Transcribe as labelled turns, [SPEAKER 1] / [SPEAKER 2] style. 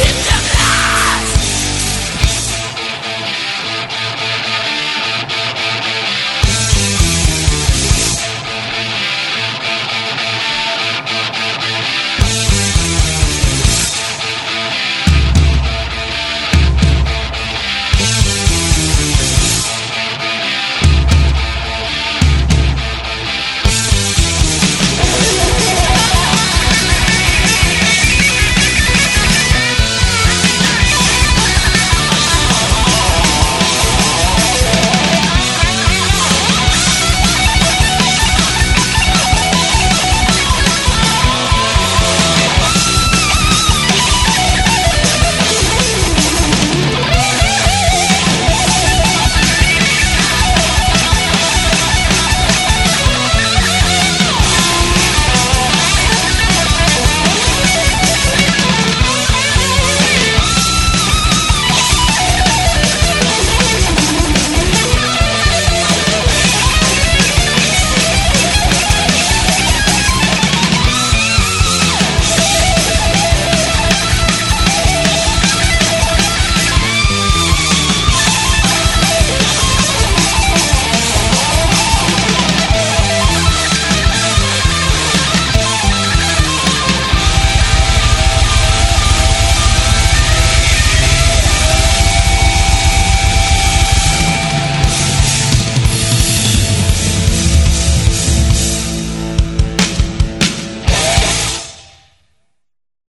[SPEAKER 1] It's